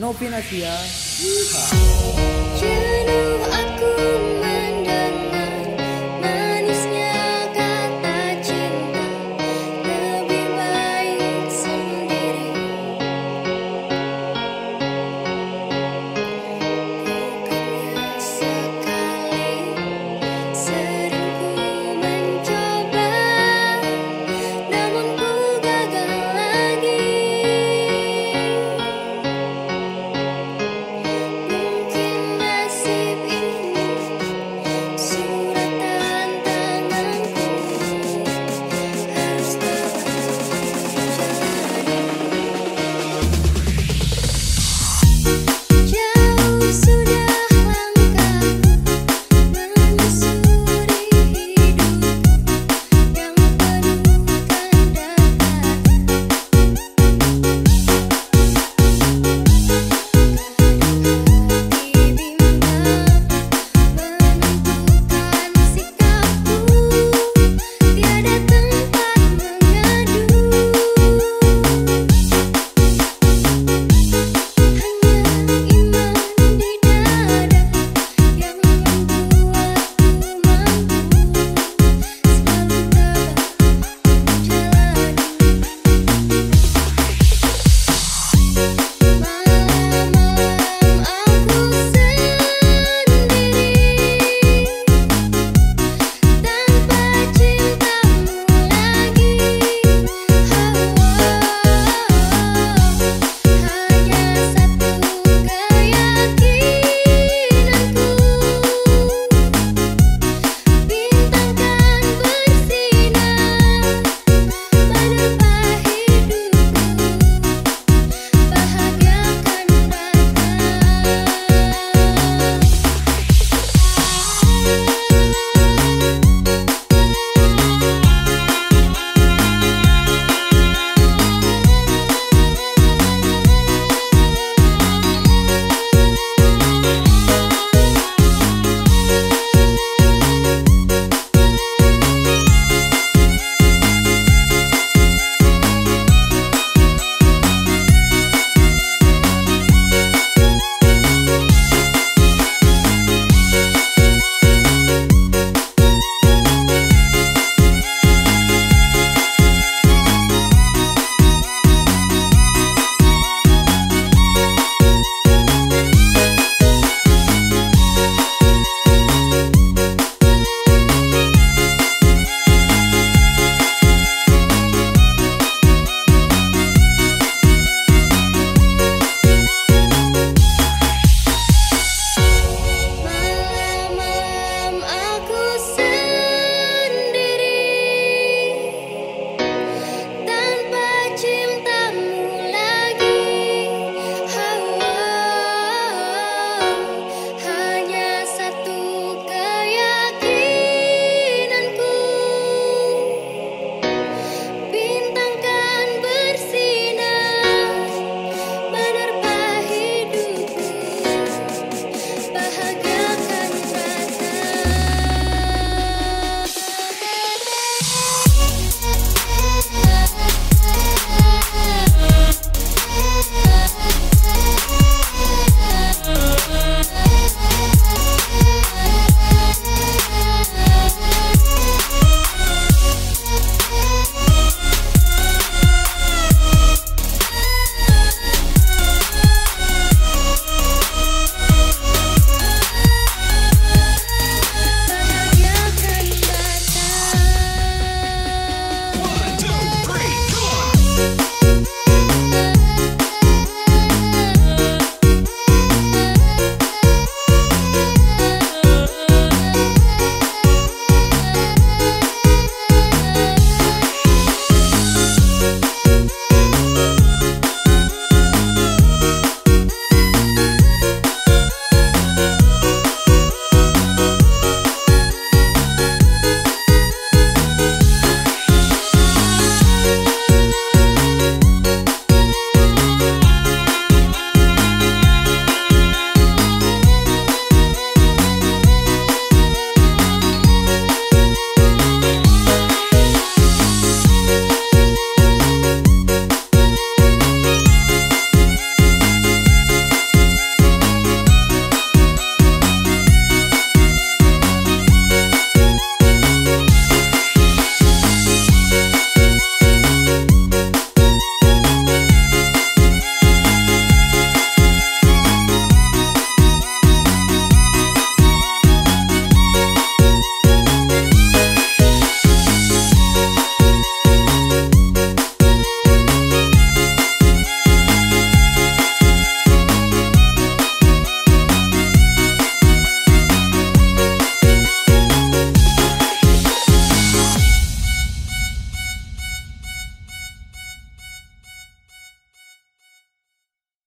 Novin Asia. ¿ah? Jangan